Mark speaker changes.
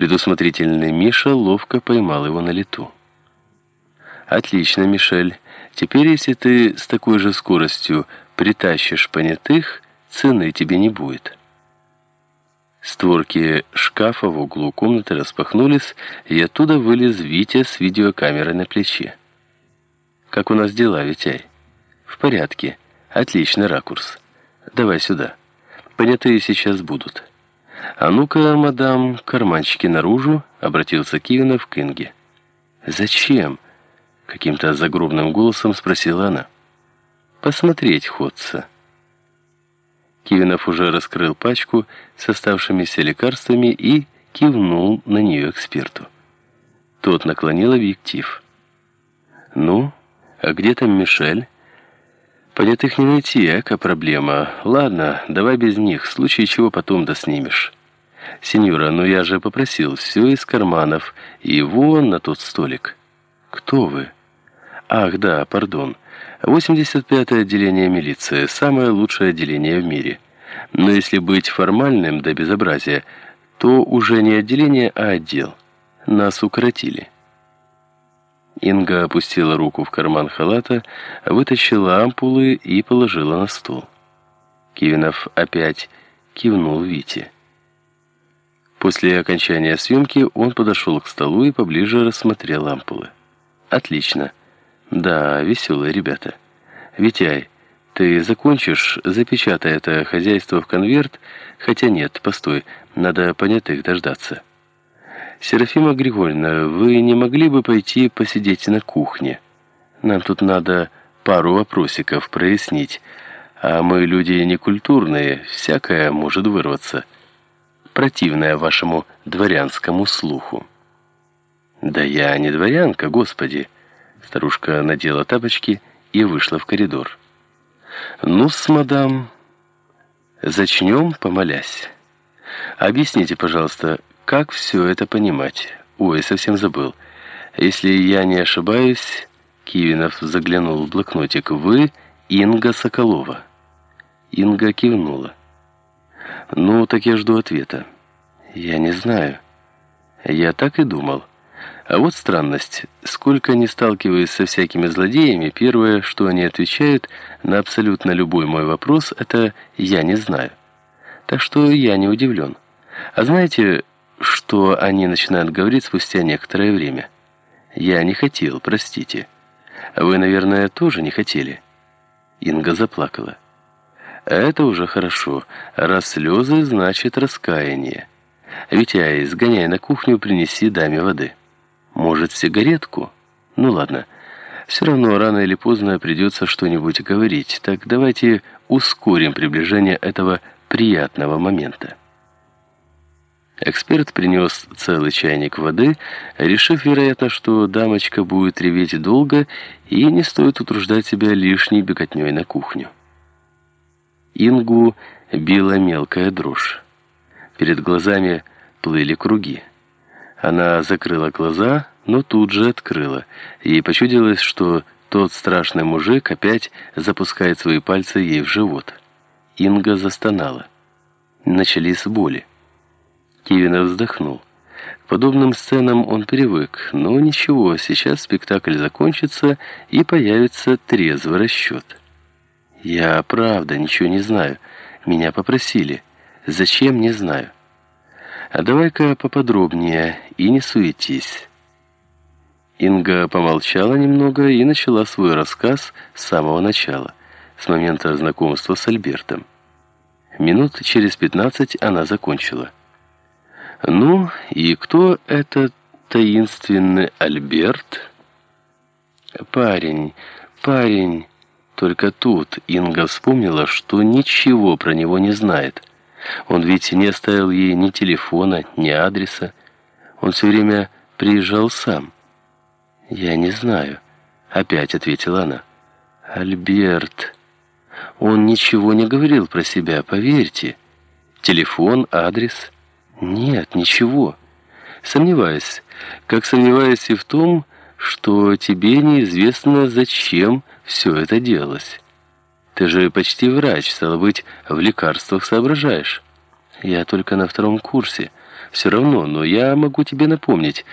Speaker 1: Предусмотрительный Миша ловко поймал его на лету. «Отлично, Мишель. Теперь, если ты с такой же скоростью притащишь понятых, цены тебе не будет». Створки шкафа в углу комнаты распахнулись, и оттуда вылез Витя с видеокамерой на плече. «Как у нас дела, Витяй?» «В порядке. Отличный ракурс. Давай сюда. Понятые сейчас будут». «А ну-ка, мадам, карманчики наружу», — обратился Кивинов к Инге. «Зачем?» — каким-то загробным голосом спросила она. «Посмотреть ходца». Кивинов уже раскрыл пачку с оставшимися лекарствами и кивнул на нее эксперту. Тот наклонил объектив. «Ну, а где там Мишель?» «Понятых не найти, эка проблема. Ладно, давай без них, в случае чего потом доснимешь». «Сеньора, но я же попросил все из карманов, и вон на тот столик». «Кто вы?» «Ах, да, пардон. 85-е отделение милиции, самое лучшее отделение в мире. Но если быть формальным до безобразия, то уже не отделение, а отдел. Нас укоротили». Инга опустила руку в карман халата, вытащила ампулы и положила на стол. Кивинов опять кивнул Вите. После окончания съемки он подошел к столу и поближе рассмотрел ампулы. «Отлично. Да, веселые ребята. Витяй, ты закончишь, запечатай это хозяйство в конверт, хотя нет, постой, надо понятых дождаться». «Серафима Григорьевна, вы не могли бы пойти посидеть на кухне? Нам тут надо пару вопросиков прояснить, а мы люди некультурные, всякое может вырваться, противное вашему дворянскому слуху». «Да я не дворянка, господи!» Старушка надела тапочки и вышла в коридор. «Ну-с, мадам, зачнем, помолясь. Объясните, пожалуйста, как все это понимать? Ой, совсем забыл. Если я не ошибаюсь, Кивинов заглянул в блокнотик. Вы Инга Соколова. Инга кивнула. Ну, так я жду ответа. Я не знаю. Я так и думал. А вот странность. Сколько не сталкиваюсь со всякими злодеями, первое, что они отвечают на абсолютно любой мой вопрос, это «я не знаю». Так что я не удивлен. А знаете, что они начинают говорить спустя некоторое время. «Я не хотел, простите». «Вы, наверное, тоже не хотели?» Инга заплакала. «Это уже хорошо. Раз слезы, значит раскаяние. Витяй, сгоняй на кухню, принеси даме воды. Может, сигаретку? Ну ладно. Все равно рано или поздно придется что-нибудь говорить. Так давайте ускорим приближение этого приятного момента». Эксперт принес целый чайник воды, решив, вероятно, что дамочка будет реветь долго и не стоит утруждать себя лишней беготней на кухню. Ингу била мелкая дрожь. Перед глазами плыли круги. Она закрыла глаза, но тут же открыла. Ей почудилось, что тот страшный мужик опять запускает свои пальцы ей в живот. Инга застонала. Начались боли. Кивинов вздохнул. К подобным сценам он привык, но ничего, сейчас спектакль закончится и появится трезвый расчет. Я правда ничего не знаю. Меня попросили. Зачем, не знаю. А давай-ка поподробнее и не суетись. Инга помолчала немного и начала свой рассказ с самого начала, с момента знакомства с Альбертом. Минут через пятнадцать она закончила. Ну, и кто этот таинственный Альберт? Парень, парень. Только тут Инга вспомнила, что ничего про него не знает. Он ведь не оставил ей ни телефона, ни адреса. Он все время приезжал сам. «Я не знаю», — опять ответила она. «Альберт...» Он ничего не говорил про себя, поверьте. Телефон, адрес... Нет, ничего. Сомневаюсь. Как сомневаюсь и в том, что тебе неизвестно, зачем все это делалось. Ты же почти врач, стало быть, в лекарствах соображаешь. Я только на втором курсе. Все равно, но я могу тебе напомнить,